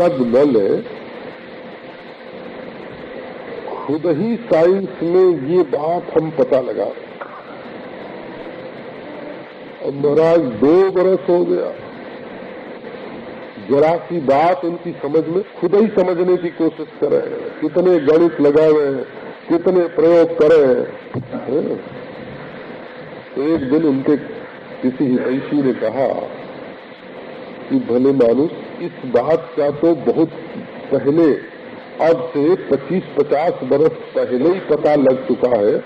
पद न ले खुद ही साइंस में ये बात हम पता लगा। और महाराज, दो बरस हो गया। जरा की बात उनकी समझ में, खुद ही समझने की कोशिश करें कितने गणित लगाए कितने प्रयोग करें तो एक दिन उनके किसी हितैषी ने कहा कि, भले मानुष इस बात का तो बहुत पहले, अब से 25-50 बरस पहले ही पता लग चुका है।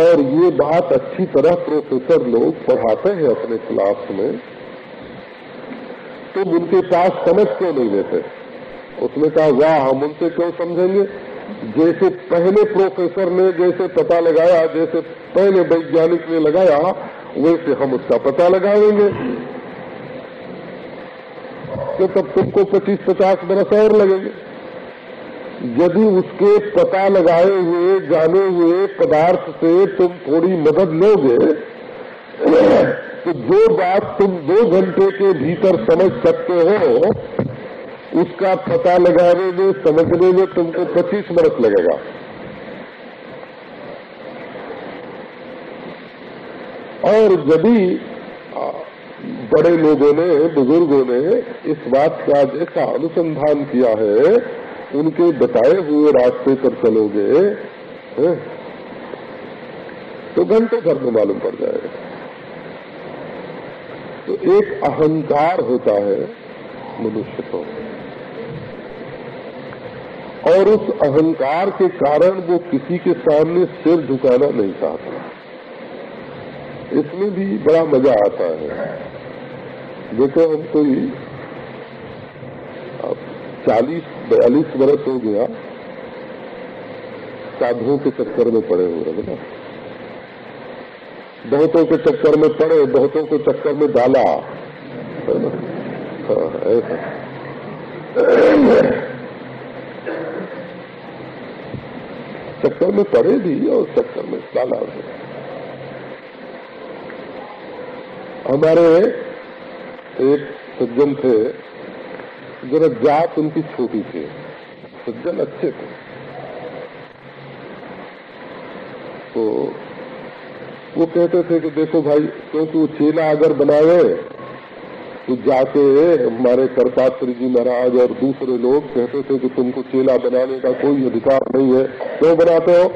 और ये बात अच्छी तरह प्रोफेसर लोग पढ़ाते हैं अपने क्लास में, तुम उनके पास समझ क्यों नहीं लेते? उसने कहा, वाह, हम उनसे क्यों समझेंगे? जैसे पहले प्रोफेसर ने जैसे पता लगाया, जैसे पहले वैज्ञानिक ने लगाया, वैसे हम उसका पता लगाएँगे। तो तब तुमको पच्चीस पचास बरस और लगेंगे। यदि उसके पता लगाए हुए, जाने हुए पदार्थ से तुम थोड़ी मदद लोगे तो जो बात तुम दो घंटे के भीतर समझ सकते हो, उसका पता लगाने में, समझने में तुमको पच्चीस बरस लगेगा। और यदि बड़े लोगों ने, बुज़ुर्गों ने इस बात का जैसा अनुसंधान किया है, उनके बताए हुए रास्ते पर चलोगे तो घंटे भर में मालूम पड़ जाएगा। तो एक अहंकार होता है मनुष्य को। और उस अहंकार के कारण वो किसी के सामने सिर झुकाना नहीं चाहता। इसमें भी बड़ा मज़ा आता है। देखो हम कोई चालीस बयालीस वर्ष हो गया। साधुओं के चक्कर में पड़े हुए हैं ना बहुतों के चक्कर में पड़े बहुतों के चक्कर में डाला। है ना? हाँ, ऐसा चक्कर में पड़े भी और चक्कर में डाला हमारे एक सज्जन थे, जरा जात उनकी छोटी थी। सज्जन अच्छे थे। तो वो कहते थे कि देखो भाई, क्योंकि वो चेला अगर बनावे तो जाके हमारे करपात्री जी महाराज और दूसरे लोग कहते थे कि तुमको चेला बनाने का कोई अधिकार नहीं है। क्यों तो बनाते हो?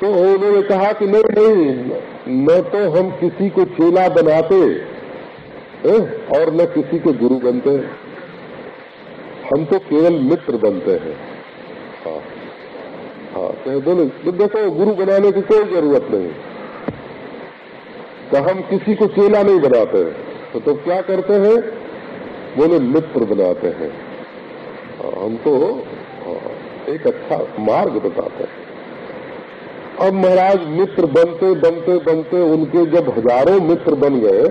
तो उन्होंने कहा कि नहीं नहीं न तो हम किसी को चेला बनाते है? और न किसी के गुरु बनते हम तो केवल मित्र बनते हैं। हाँ हाँ तो बोले तो देखो गुरु बनाने की कोई ज़रूरत नहीं। तो हम किसी को चेला नहीं बनाते तो, तो क्या करते हैं? बोले मित्र बनाते हैं। हाँ, हम तो हाँ, एक अच्छा मार्ग बताते हैं। अब महाराज मित्र बनते बनते बनते उनके जब हज़ारों मित्र बन गए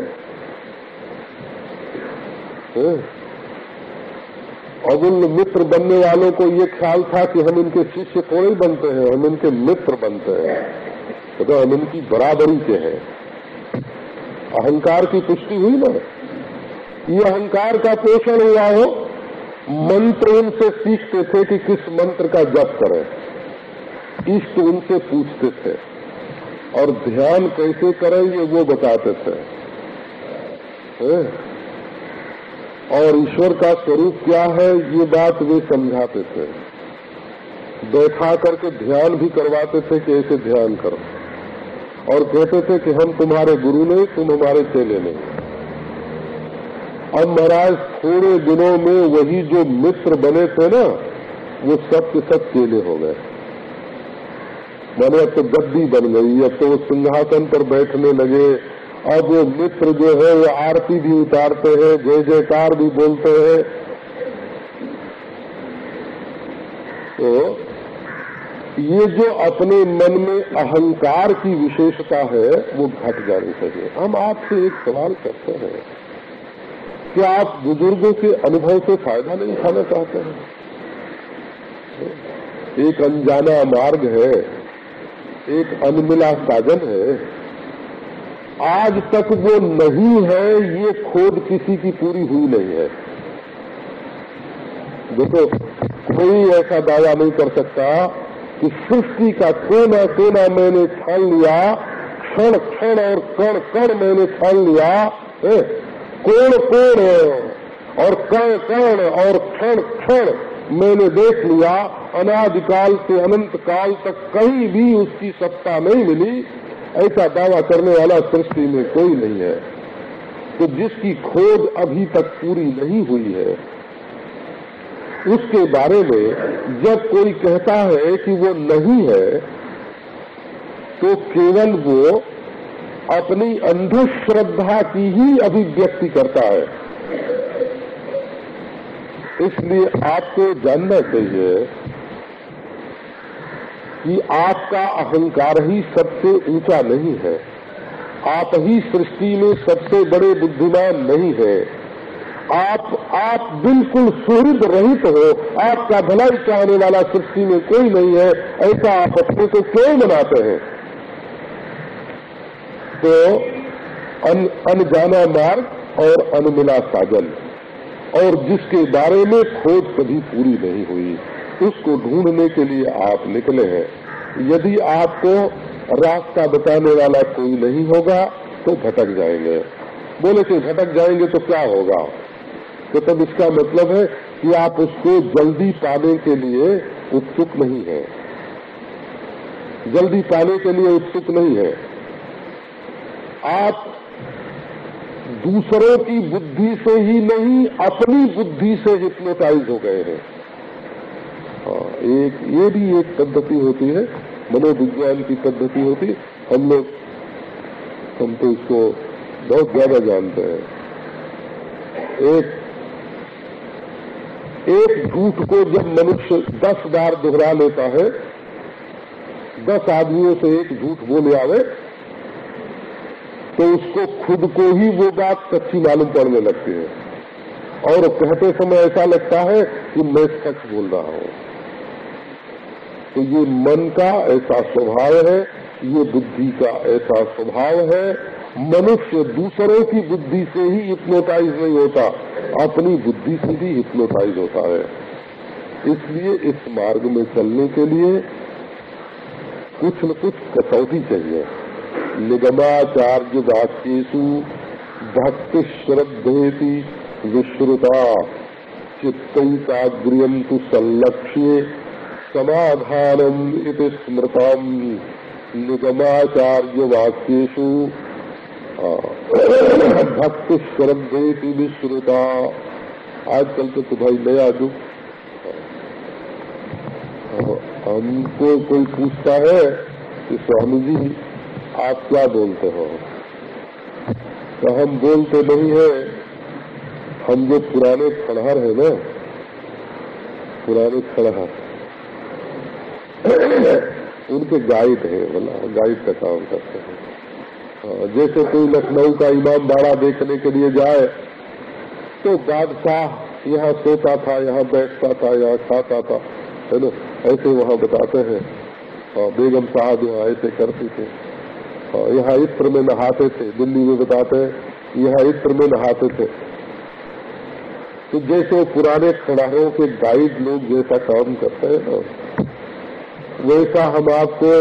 अब उन मित्र बनने वालों को ये ख्याल था कि हम इनके शिष्य थोड़े बनते हैं, हम इनके मित्र बनते हैं। तो हम इनकी बराबरी के हैं। अहंकार की पुष्टि हुई ना? ये अहंकार का पोषण हुआ हो, मंत्र उनसे सीखते थे कि किस मंत्र का जप करें। इष्ट उनसे पूछते थे। और ध्यान कैसे करें ये वो बताते थे। है? और ईश्वर का स्वरूप क्या है, ये बात वे समझाते थे। बैठा करके ध्यान भी करवाते थे कि ऐसे ध्यान करो। और कहते थे कि हम तुम्हारे गुरु नहीं, तुम हमारे चेले नहीं। अब महाराज, थोड़े दिनों में वही जो मित्र बने थे ना, वो सब के सब चेले हो गए। मैंने अब तो गद्दी बन गई, अब तो वो सिंहासन पर बैठने लगे। अब वो मित्र जो है, वो आरती भी उतारते हैं, जय जयकार भी बोलते हैं। तो ये जो अपने मन में अहंकार की विशेषता है, वो घट जानी चाहिए। हम आपसे एक सवाल करते हैं। क्या आप बुज़ुर्गों के अनुभव से फ़ायदा नहीं उठाना चाहते हैं? एक अनजाना मार्ग है। एक अनमिला साधन है। आज तक वो नहीं है, ये खोज किसी की पूरी हुई नहीं है। देखो, कोई ऐसा दावा नहीं कर सकता कि सृष्टि का कोना कोना मैंने छान लिया, क्षण क्षण और कण कण मैंने छान लिया कोण कोण और कण कण और क्षण क्षण। मैंने देख लिया, अनादिकाल से अनंत काल तक कहीं भी उसकी सत्ता नहीं मिली। ऐसा दावा करने वाला सृष्टि में कोई नहीं है। तो जिसकी खोज अभी तक पूरी नहीं हुई है, उसके बारे में जब कोई कहता है कि वो नहीं है तो केवल वो अपनी अंधश्रद्धा की ही अभिव्यक्ति करता है। इसलिए आपको जानना चाहिए कि आपका अहंकार ही सबसे ऊँचा नहीं है। आप ही सृष्टि में सबसे बड़े बुद्धिमान नहीं है। आप आप बिल्कुल सुहृद रहित हो। आपका भलाई चाहने वाला सृष्टि में कोई नहीं है। ऐसा आप अपने को क्यों मनाते हैं? तो अन, अनजाना मार्ग और अनमिला साजन। और जिसके बारे में खोज कभी पूरी नहीं हुई, उसको ढूँढने के लिए आप निकले हैं। यदि आपको रास्ता बताने वाला कोई नहीं होगा तो भटक जाएँगे। बोले कि भटक जाएँगे तो क्या होगा? तो तब इसका मतलब है कि आप उसको जल्दी पाने के लिए उत्सुक नहीं है। जल्दी पाने के लिए उत्सुक नहीं है। आप दूसरों की बुद्धि से ही नहीं अपनी बुद्धि से हिप्नोटाइज हो गए हैं। हाँ, एक ये भी एक पद्धति होती है मनोविज्ञान की पद्धति होती हम लोग हम तो इसको बहुत ज़्यादा जानते हैं। एक एक झूठ को जब मनुष्य दस बार दोहरा लेता है दस आदमियों से एक झूठ बोले आवे तो उसको खुद को ही वो बात सच्ची मालूम पड़ने लगती है। और कहते समय ऐसा लगता है कि मैं सच बोल रहा हूँ। तो ये मन का ऐसा स्वभाव है, ये बुद्धि का ऐसा स्वभाव है। मनुष्य दूसरों की बुद्धि से ही हिप्नोटाइज नहीं होता, अपनी बुद्धि से भी हिप्नोटाइज होता है। इसलिए इस मार्ग में चलने के लिए कुछ न कुछ कसौटी चाहिए। निगमाचार्य वाक्यु भक्ति श्रद्धेति विश्रुता। चित्तैकाग्रियम तो संलक्ष्य समाधानम इति स्मृतम निगमाचार्य वाक्यु भक्त श्रद्धे की विश्रुता। आजकल तो, तो भाई नया युग हमको कोई पूछता है कि स्वामी जी आप क्या बोलते हो? तो हम बोलते नहीं है। हम जो पुराने खड़हर है ना पुराने खड़हर उनके गाइड है बोला गाइड का काम करते हैं। हाँ, जैसे कोई लखनऊ का इमाम बाड़ा देखने के लिए जाए तो बादशाह यहाँ सोता था यहाँ बैठता था यहाँ खाता था है ना? ऐसे वहाँ बताते हैं। हाँ, बेगम साहब यहाँ ऐसे करते थे। यहाँ इत्र में नहाते थे, दिल्ली में बताते हैं, यहाँ इत्र में नहाते थे। तो जैसे पुराने खड़ारों के गाइड लोग जैसा काम करते हैं ना, वैसा हम आपको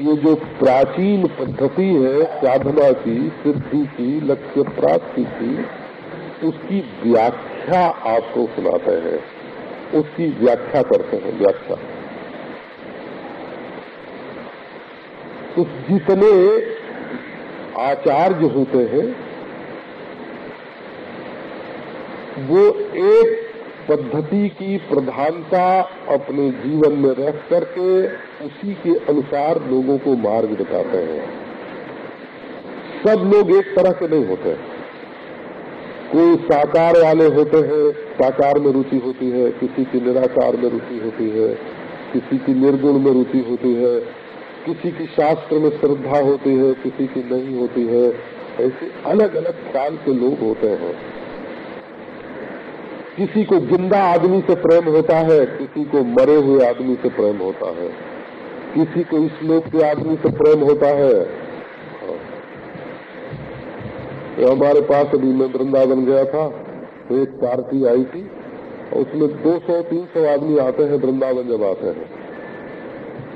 ये जो प्राचीन पद्धति है, साधना की, सिद्धि की, लक्ष्य प्राप्ति की, उसकी व्याख्या आपको सुनाते हैं। उसकी व्याख्या करते हैं, व्याख्या। तो जितने आचार्य होते हैं, वो एक पद्धति की प्रधानता अपने जीवन में रख करके उसी के अनुसार लोगों को मार्ग बताते हैं। सब लोग एक तरह के नहीं होते कोई साकार वाले होते हैं, साकार में रुचि होती है, किसी की निराकार में रुचि होती है, किसी की निर्गुण में रुचि होती है किसी की शास्त्र में श्रद्धा होती है, किसी की नहीं होती है, ऐसे अलग अलग ख्याल के लोग होते हैं। किसी को ज़िंदा आदमी से प्रेम होता है, किसी को मरे हुए आदमी से प्रेम होता है। किसी को इस लोक के आदमी से प्रेम होता है। तो हमारे पास अभी मैं वृंदावन गया था तो एक पार्टी आई थी उसमें 200-300 आदमी आते हैं, वृंदावन जब आते हैं।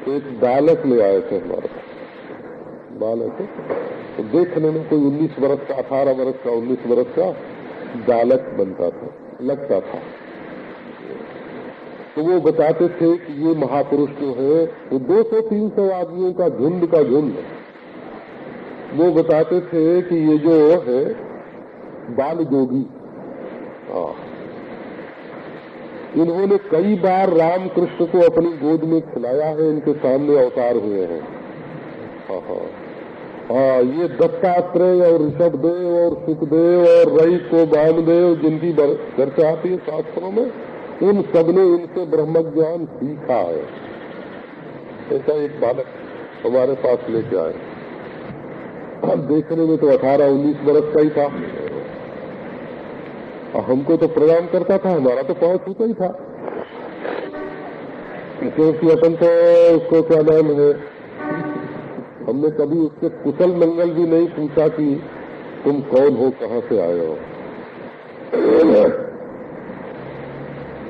एक बालक ले आए थे हमारे बालक तो देखने में कोई 19 वर्ष का 18 वर्ष का 19 वर्ष का बालक बनता था, लगता था। तो वो बताते थे कि ये महापुरुष जो है, वो दो सौ तीन सौ आदमियों का झुंड का झुंड वो बताते थे कि ये जो है बाल जोगी हाँ। इन्होंने कई बार राम कृष्ण को अपनी गोद में खिलाया है, इनके सामने अवतार हुए हैं। हाँ ये दत्तात्रेय और ऋषभदेव और सुखदेव और रई को वामदेव जिनकी चर्चा आती है शास्त्रों में, उन सबने इनसे ब्रह्म ज्ञान सीखा है। ऐसा एक बालक हमारे पास लेके आए। देखने में तो अठारह उन्नीस वर्ष का ही था। और हमको तो प्रणाम करता था, हमारा तो पाँव छूता ही था। क्योंकि अपन तो उसको क्या नाम है, हमने कभी उसके कुशल मंगल भी नहीं पूछा कि तुम कौन हो, कहाँ से आए हो।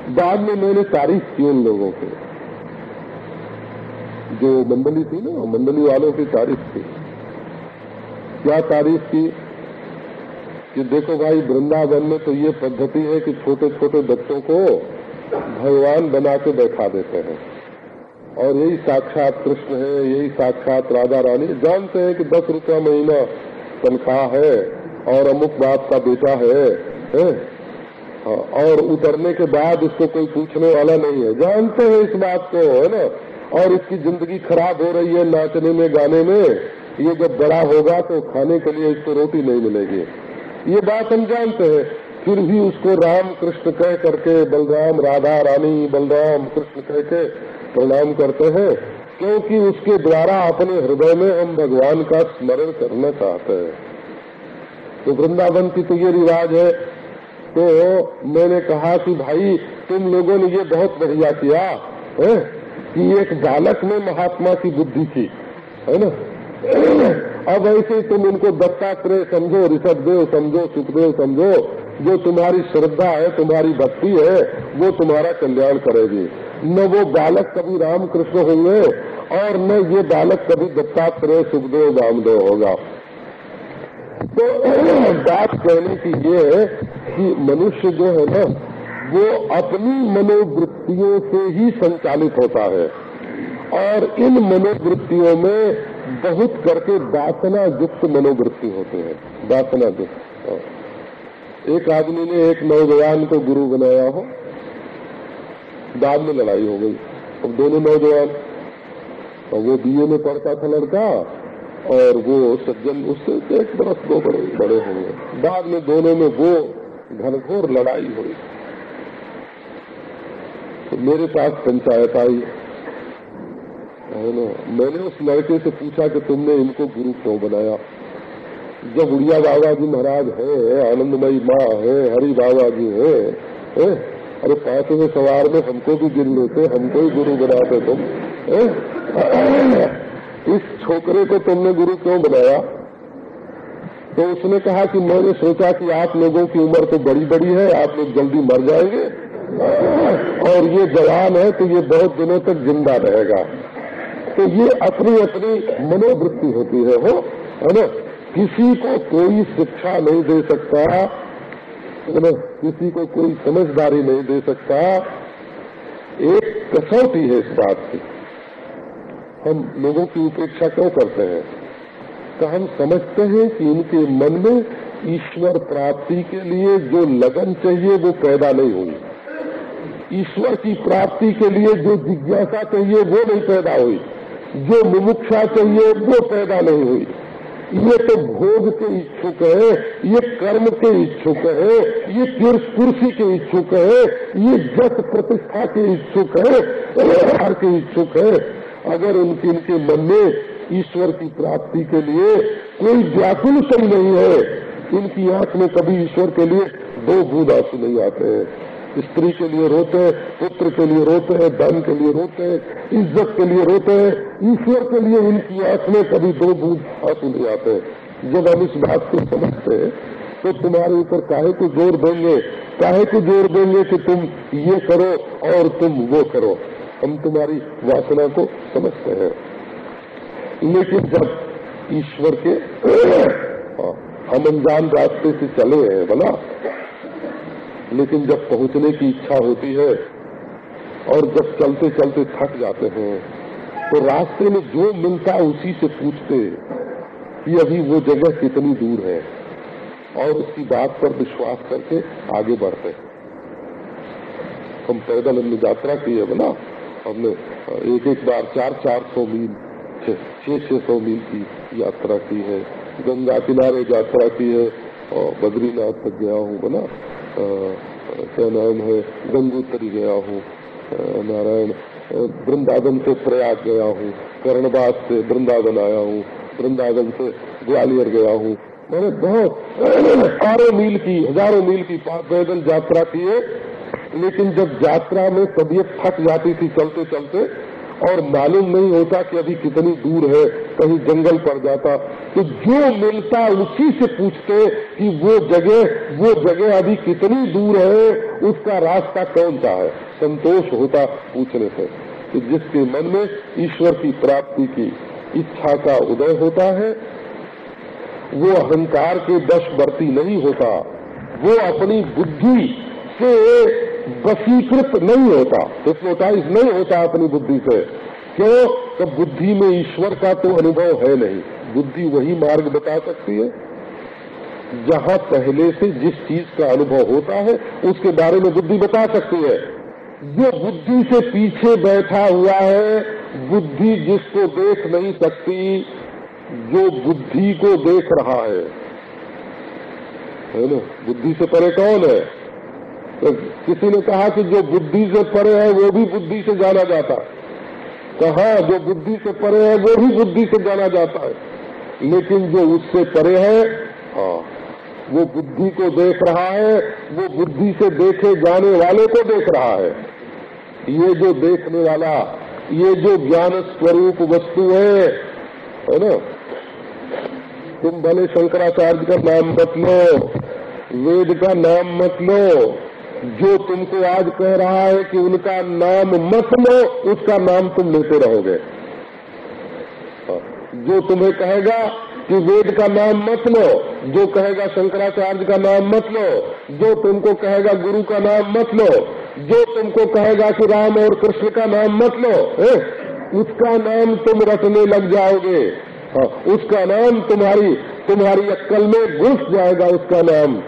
बाद में मैंने तारीफ़ की उन लोगों को। जो मंडली थी ना, मंडली वालों की तारीफ़ की। क्या तारीफ़ की? कि देखो भाई वृंदावन में तो ये पद्धति है कि छोटे छोटे बच्चों को भगवान बना के बैठा देते हैं। और यही साक्षात कृष्ण है यही साक्षात राधा रानी। जानते हैं कि दस रुपया महीना तनख्वाह है और अमुक बाप का बेटा है, है? हाँ, और उतरने के बाद उसको कोई पूछने वाला नहीं है। जानते हैं इस बात को है ना? और इसकी ज़िंदगी खराब हो रही है नाचने में गाने में। ये जब बड़ा होगा तो खाने के लिए इसको रोटी नहीं मिलेगी। ये बात हम जानते हैं। फिर भी उसको राम कृष्ण कह करके, बलराम, राधा, रानी, बलराम, कृष्ण कह के प्रणाम करते हैं, क्योंकि उसके द्वारा अपने हृदय में हम भगवान का स्मरण करना चाहते हैं। तो वृंदावन की तो ये रिवाज है तो मैंने कहा कि भाई, तुम लोगों ने ये बहुत बढ़िया किया, है, कि एक बालक में महात्मा की बुद्धि थी, है ना? अब ऐसे ही तुम इनको दत्तात्रेय समझो, ऋषभदेव समझो, सुखदेव समझो, जो तुम्हारी श्रद्धा है, तुम्हारी भक्ति है, वो तुम्हारा कल्याण करेगी। न वो बालक कभी राम कृष्ण होंगे और न ये बालक कभी दत्तात्रेय, सुखदेव रामदेव होगा। तो बात कहने की ये है कि मनुष्य जो है ना, वो अपनी मनोवृत्तियों से ही संचालित होता है। और इन मनोवृत्तियों में बहुत करके वासना युक्त मनोवृत्ति होते हैं वासना युक्त हाँ। एक आदमी ने एक नौजवान को गुरु बनाया हो बाद में लड़ाई हो गई। अब दोनों नौजवान और वो बीए में पढ़ता था लड़का, और वो सज्जन उससे एक बरस दो बड़े बड़े होंगे बाद में दोनों में वो घनघोर लड़ाई हुई। तो मेरे पास पंचायत आई ना? मैंने उस लड़के से पूछा कि तुमने इनको गुरु क्यों बनाया? जब उड़िया बाबा जी महाराज है, आनंदमयी माँ है, हरि बाबा जी है? अरे पाँचवें सवार में हमको भी गिन लेते, हमको ही गुरु बनाते तुम? इस छोकरे को तुमने गुरु क्यों बनाया? तो उसने कहा कि मैंने सोचा कि आप लोगों की उम्र तो बड़ी बड़ी है, आप लोग जल्दी मर जाएँगे। और ये जवान है तो ये बहुत दिनों तक ज़िंदा रहेगा। तो ये अपनी अपनी मनोवृत्ति होती है, हो? है ना? किसी को कोई शिक्षा नहीं दे सकता, है ना? किसी को कोई समझदारी नहीं दे सकता। एक कसौटी है इस बात की। हम लोगों की उपेक्षा क्यों करते हैं? तो हम समझते हैं कि इनके मन में ईश्वर प्राप्ति के लिए जो लगन चाहिए, वो पैदा नहीं हुई। ईश्वर की प्राप्ति के लिए जो जिज्ञासा चाहिए, वो नहीं पैदा हुई। जो मुमुक्षा चाहिए, वो पैदा नहीं हुई। ये तो भोग के इच्छुक है, ये कर्म के इच्छुक है, ये तीर्थ कुर्सी के इच्छुक है, ये जस प्रतिष्ठा के इच्छुक है व्यवहार के इच्छुक है। अगर उनके, इनके मन में ईश्वर की प्राप्ति के लिए कोई व्याकुलता नहीं है, इनकी आँख में कभी ईश्वर के लिए दो बूंद नहीं आते हैं। स्त्री के लिए रोते हैं पुत्र के लिए रोते हैं धन के लिए रोते हैं इज़्ज़त के लिए रोते हैं ईश्वर के लिए उनकी आँख में कभी दो बूंद आँसू नहीं आते। जब हम इस बात को समझते तो तुम्हारे ऊपर काहे को ज़ोर देंगे? काहे को ज़ोर देंगे कि तुम ये करो और तुम वो करो? हम तुम्हारी वासना को समझते हैं। लेकिन जब ईश्वर के हाँ, हम अनजान रास्ते से चले हैं बोला लेकिन जब पहुँचने की इच्छा होती है और जब चलते चलते थक जाते हैं तो रास्ते में जो मिलता उसी से पूछते कि अभी वो जगह कितनी दूर है। और उसकी बात पर विश्वास करके आगे बढ़ते हैं। हम पैदल हमने यात्रा की है बोला हमने एक एक बार चार चार सौ मील, छह छह सौ मील की यात्रा की है। गंगा किनारे यात्रा की है और बद्रीनाथ तक गया हूँ बोला क्या नाम है, गंगोत्री गया हूँ नारायण वृंदावन से प्रयाग गया हूँ कर्णबाद से वृंदावन आया हूँ, वृंदावन से ग्वालियर गया हूँ। मैंने बहुत हज़ारों मील की, हज़ारों मील की पैदल यात्रा की है, लेकिन जब यात्रा में तबीयत थक जाती थी चलते चलते और मालूम नहीं होता कि अभी कितनी दूर है, कहीं जंगल पड़ जाता। तो जो मिलता उसी से पूछते कि वो जगह वो जगह अभी कितनी दूर है, उसका रास्ता कौन सा है? संतोष होता पूछने से। तो जिसके मन में ईश्वर की प्राप्ति की इच्छा का उदय होता है, वो अहंकार के वर्ती नहीं होता। वो अपनी बुद्धि से वसीकृत नहीं होता। हिप्नोटाइज नहीं होता अपनी बुद्धि से। क्यों? तो बुद्धि में ईश्वर का तो अनुभव है नहीं। बुद्धि वही मार्ग बता सकती है। जहाँ पहले से जिस चीज़ का अनुभव होता है, उसके बारे में बुद्धि बता सकती है। जो बुद्धि से पीछे बैठा हुआ है, बुद्धि जिसको देख नहीं सकती, जो बुद्धि को देख रहा है। है ना? बुद्धि से परे कौन है? तो किसी ने कहा कि जो बुद्धि से परे है, वो भी बुद्धि से जाना जाता है। तो हाँ जो बुद्धि से परे है, वो भी बुद्धि से जाना जाता है। लेकिन जो उससे परे है हाँ वो बुद्धि को देख रहा है, वो बुद्धि से देखे जाने वाले को देख रहा है। ये जो देखने वाला, ये जो ज्ञान स्वरूप वस्तु है है ना? तुम भले शंकराचार्य का नाम मत लो, वेद का नाम मत लो जो तुमको आज कह रहा है कि उनका नाम मत लो उसका नाम तुम लेते रहोगे जो तुम्हें कहेगा कि वेद का नाम मत लो जो कहेगा शंकराचार्य का नाम मत लो जो तुमको कहेगा गुरु का नाम मत लो जो तुमको कहेगा कि राम और कृष्ण का नाम मत लो है? उसका नाम तुम रटने लग जाओगे हाँ, उसका नाम तुम्हारी तुम्हारी अक्कल में घुस जाएगा उसका नाम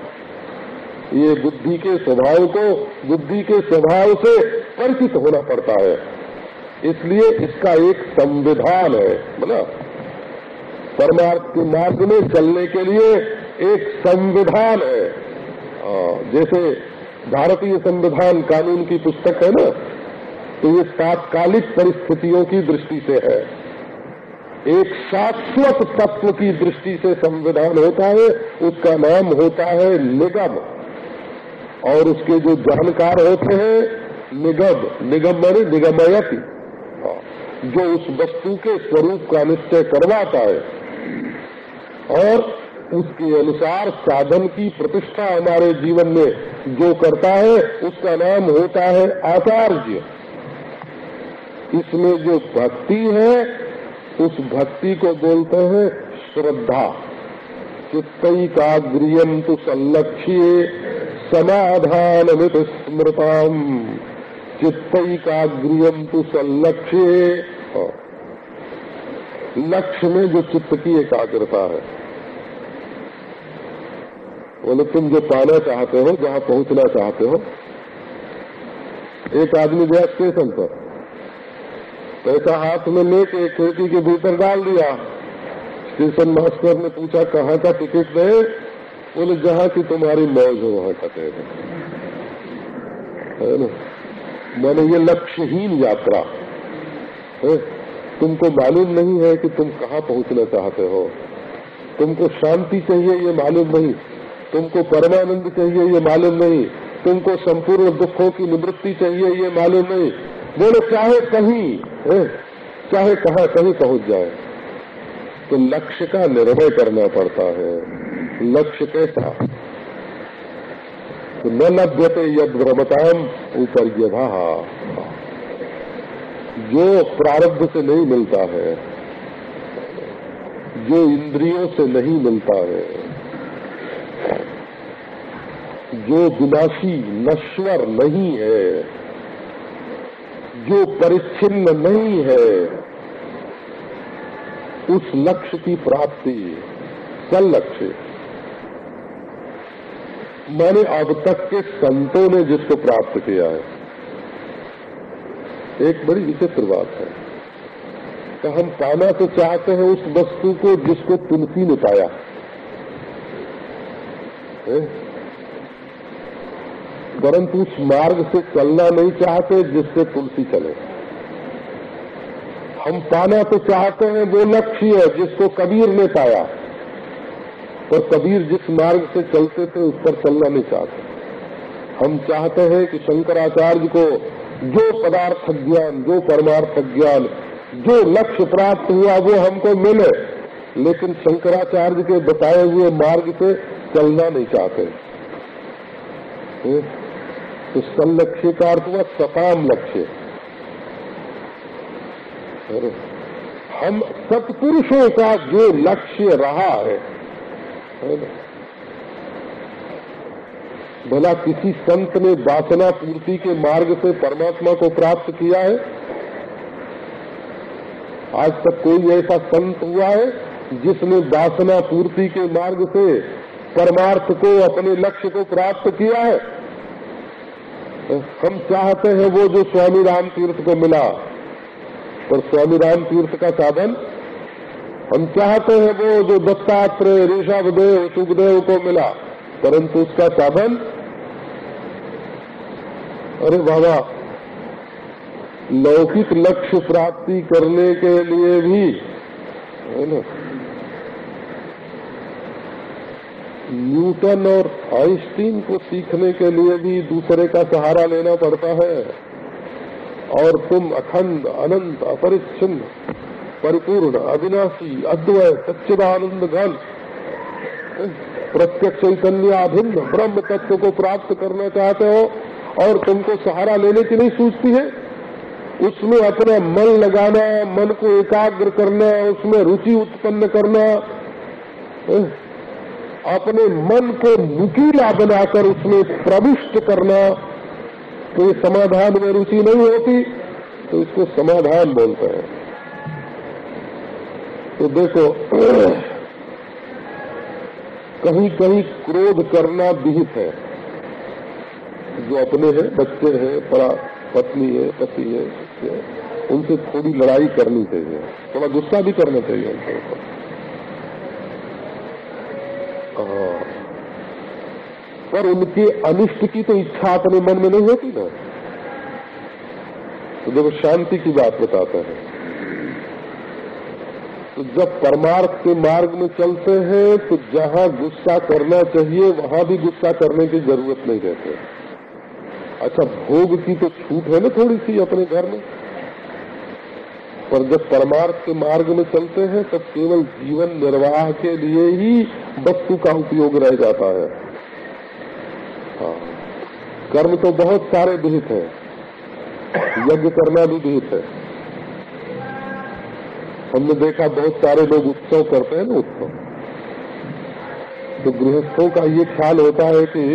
ये बुद्धि के स्वभाव को, बुद्धि के स्वभाव से परिचित होना पड़ता है। इसलिए इसका एक संविधान है, बोला। परमार्थ के मार्ग में चलने के लिए एक संविधान है। जैसे भारतीय संविधान कानून की पुस्तक है ना तो ये तात्कालिक परिस्थितियों की दृष्टि से है। एक शाश्वत तत्व की दृष्टि से संविधान होता है, उसका नाम होता है निगम। और उसके जो जानकार होते हैं, निगम निगम माने निगमयति जो उस वस्तु के स्वरूप का निश्चय करवाता है और उसके अनुसार साधन की प्रतिष्ठा हमारे जीवन में जो करता है, उसका नाम होता है आचार्य। इसमें जो भक्ति है, उस भक्ति को बोलते हैं श्रद्धा। चित्तकाग्रियम तो संलक्ष्य समाधान स्मृताम चित्तकाग्रियम तो संलक्ष्य। लक्ष्य में जो चित्त की एकाग्रता है बोले तुम जो पाना चाहते हो, जहाँ पहुँचना चाहते हो, एक आदमी गया स्टेशन पर पैसा हाथ में लेके खिड़की के भीतर डाल दिया। स्टेशन मास्टर ने पूछा, कहाँ का टिकट दे बोले, जहाँ की तुम्हारी मौज हो, वहाँ का है ना? मैंने ये लक्ष्यहीन यात्रा, है? तुमको मालूम नहीं है कि तुम कहाँ पहुँचना चाहते हो। तुमको शांति चाहिए, ये मालूम नहीं। तुमको परमानंद चाहिए, ये मालूम नहीं। तुमको संपूर्ण दुखों की निवृत्ति चाहिए, ये मालूम नहीं। बोले, चाहे कहीं, है? चाहे कहा, कहीं पहुँच जाए। तो लक्ष्य का निर्णय करना पड़ता है। लक्ष्य कैसा तो न लभ्यते यद भ्रमताम ऊपर यथा जो प्रारब्ध से नहीं मिलता है, जो इंद्रियों से नहीं मिलता है, जो विनाशी, नश्वर नहीं है, जो परिच्छिन्न नहीं है, उस लक्ष्य की प्राप्ति कल लक्ष्य मैंने अब तक के संतों ने जिसको प्राप्त किया है, एक बड़ी विचित्र बात है कि हम पाना तो चाहते हैं उस वस्तु को जिसको तुलसी ने पाया। परंतु उस मार्ग से चलना नहीं चाहते जिससे तुलसी चले। हम पाना तो चाहते हैं वो लक्ष्य है जिसको कबीर ने पाया। पर कबीर जिस मार्ग से चलते थे, उस पर चलना नहीं चाहते। हम चाहते हैं कि शंकराचार्य को जो पदार्थ ज्ञान, जो परमार्थ ज्ञान, जो लक्ष्य प्राप्त हुआ, वो हमको मिले। लेकिन शंकराचार्य के बताए हुए मार्ग से चलना नहीं चाहते। तो संलक्ष्य का अर्थ हुआ सकाम लक्ष्य। हम सत्पुरुषों का जो लक्ष्य रहा है भला किसी संत ने वासना पूर्ति के मार्ग से परमात्मा को प्राप्त किया है? आज तक कोई ऐसा संत हुआ है जिसने वासना पूर्ति के मार्ग से परमार्थ को, अपने लक्ष्य को प्राप्त किया है? हम चाहते हैं वो जो स्वामी राम तीर्थ को मिला। पर स्वामी राम तीर्थ का साधन हम चाहते हैं वो जो दत्तात्रेय ऋषभदेव, सुखदेव को मिला, परंतु उसका साधन? अरे बाबा, लौकिक लक्ष्य प्राप्ति करने के लिए भी, है ना? न्यूटन और आइंस्टीन को सीखने के लिए भी दूसरे का सहारा लेना पड़ता है। और तुम अखंड, अनंत, अपरिच्छिन्न परिपूर्ण, अविनाशी अद्वय सच्चिदानंद घन। प्रत्यक्ष चैतन्याभिन्न ब्रह्म तत्व को प्राप्त करना चाहते हो और तुमको सहारा लेने की नहीं सूझती है? उसमें अपना मन लगाना, मन को एकाग्र करना, उसमें रुचि उत्पन्न करना, अपने मन को नुकीला बनाकर उसमें प्रविष्ट करना तो ये समाधान में रुचि नहीं होती तो इसको समाधान बोलते हैं। तो देखो कहीं कहीं क्रोध करना विहित है। जो अपने हैं, बच्चे हैं, परा पत्नी है, पति है, उनसे थोड़ी लड़ाई करनी चाहिए। थोड़ा गुस्सा भी करना चाहिए उनके ऊपर। हाँ। पर उनके अनिष्ट की तो इच्छा अपने मन में नहीं होती ना। तो देखो, शांति की बात बताते हैं। तो जब परमार्थ के मार्ग में चलते हैं तो जहाँ गुस्सा करना चाहिए, वहाँ भी गुस्सा करने की ज़रूरत नहीं रहती। अच्छा भोग की तो छूट है ना थोड़ी सी अपने घर में? पर जब परमार्थ के मार्ग में चलते हैं, तब केवल जीवन निर्वाह के लिए ही वस्तु का उपयोग रह जाता है। हाँ। कर्म तो बहुत सारे विहित है। यज्ञ करना भी विहित है। हमने देखा बहुत सारे लोग उत्सव करते हैं ना उत्सव। तो गृहस्थों का ये ख्याल होता है कि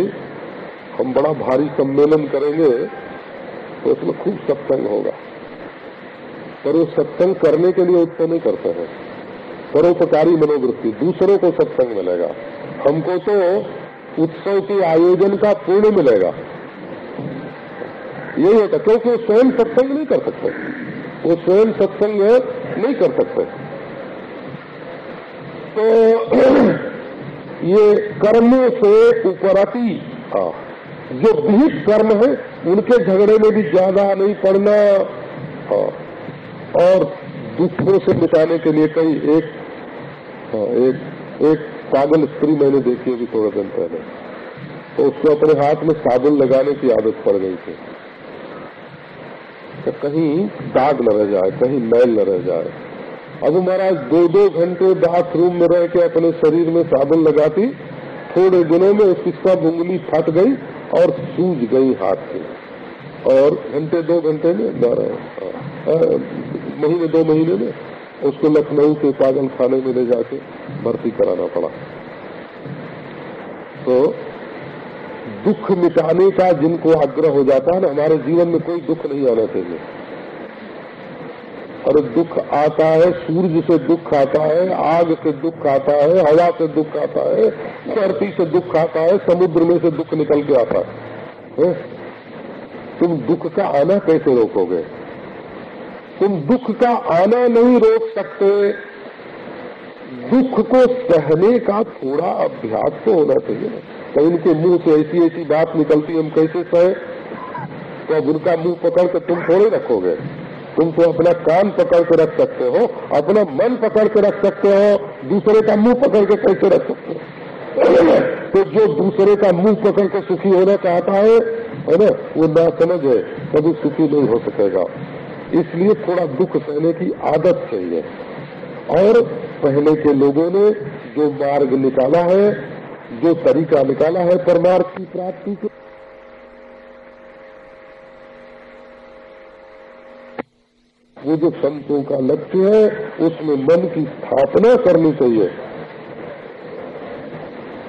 हम बड़ा भारी सम्मेलन करेंगे तो उसमें खूब सत्संग होगा। पर वो सत्संग करने के लिए उत्सव नहीं करते हैं। परोपकारी मनोवृत्ति, दूसरों को सत्संग मिलेगा। हमको तो उत्सव के आयोजन का पूर्ण मिलेगा। यही होता क्योंकि वो स्वयं सत्संग नहीं कर सकते। वो स्वयं सत्संग नहीं कर सकते। तो ये कर्मों से उपरति हाँ जो विहित कर्म है, उनके झगड़े में भी ज़्यादा नहीं पड़ना हाँ और दुखों से बचाने के लिए कई एक हाँ एक एक पागल स्त्री मैंने देखी अभी थोड़ा दिन पहले। तो उसको अपने हाथ में साबुन लगाने की आदत पड़ गई थी। तो कहीं दाग न रह जाए, कहीं मैल न रह जाए। अब महाराज दो दो घंटे बाथरूम में रह के अपने शरीर में साबुन लगाती, थोड़े दिनों में उसकी सब उंगली फट गई और सूझ गई हाथ से। और घंटे, दो घंटे में महीने, दो महीने में उसको लखनऊ के पागल खाने में ले जाके भर्ती कराना पड़ा। तो दुख मिटाने का जिनको आग्रह हो जाता है ना, हमारे जीवन में कोई दुख नहीं आना चाहिए। और दुख आता है सूर्य से दुख आता है, आग से दुख आता है, हवा से दुख आता है, धरती से दुख आता है, समुद्र में से दुख निकल के आता है। ए? तुम दुख का आना कैसे रोकोगे? तुम दुख का आना नहीं रोक सकते। दुख को सहने का थोड़ा अभ्यास तो होना चाहिए। तो इनके मुँह से ऐसी ऐसी बात निकलती हम कैसे सहे तो अब उनका मुँह पकड़ के तुम थोड़े रखोगे। तुम तो अपना कान पकड़ के रख सकते हो, अपना मन पकड़ के रख सकते हो, दूसरे का मुँह पकड़ के कैसे रख सकते हो? तो जो दूसरे का मुँह पकड़ के सुखी होना चाहता है है ना, वो ना समझ है, कभी सुखी नहीं हो सकेगा। इसलिए थोड़ा दुख सहने की आदत चाहिए। और पहले के लोगों ने जो मार्ग निकाला है जो तरीका निकाला है परमार्थ की प्राप्ति के वो जो संतों का लक्ष्य है, उसमें मन की स्थापना करनी चाहिए।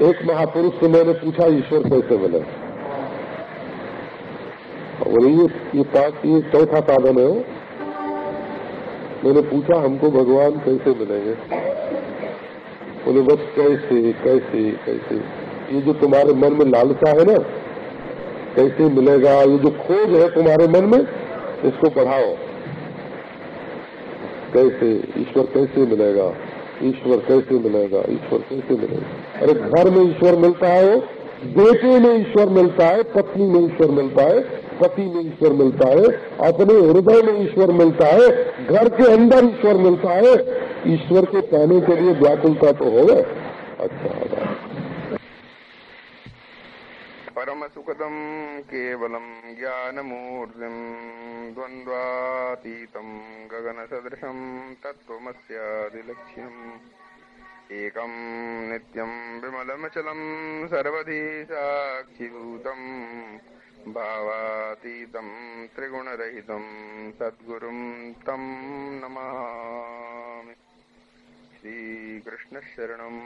एक महापुरुष से मैंने पूछा, ईश्वर कैसे मिले और ये ये ये चौथा साधन है मैंने पूछा, हमको भगवान कैसे मिलेंगे बोले, बस कैसे कैसे कैसे? ये जो तुम्हारे मन में लालसा है ना, कैसे मिलेगा? ये जो खोज है तुम्हारे मन में, इसको बढ़ाओ। कैसे? ईश्वर कैसे मिलेगा? ईश्वर कैसे मिलेगा? ईश्वर कैसे मिलेगा? अरे, घर में ईश्वर मिलता है बेटे में ईश्वर मिलता है, पत्नी में ईश्वर मिलता है, पति में ईश्वर मिलता है, अपने हृदय में ईश्वर मिलता है, घर के अंदर ईश्वर मिलता है ईश्वर के पाने के लिए व्याकुलता तो हो अच्छा होगा परम सुखदम केवलम ज्ञानमूर्तिम द्वन्द्वातीतं गगनसदृशं तत्त्वमस्यादिलक्ष्यम् एकं नित्यं विमलमचलं सर्वधी साक्षिभूतं भावातीतं त्रिगुणरहितं सद्गुरुं तं नमामि। श्रीकृष्णशरणम्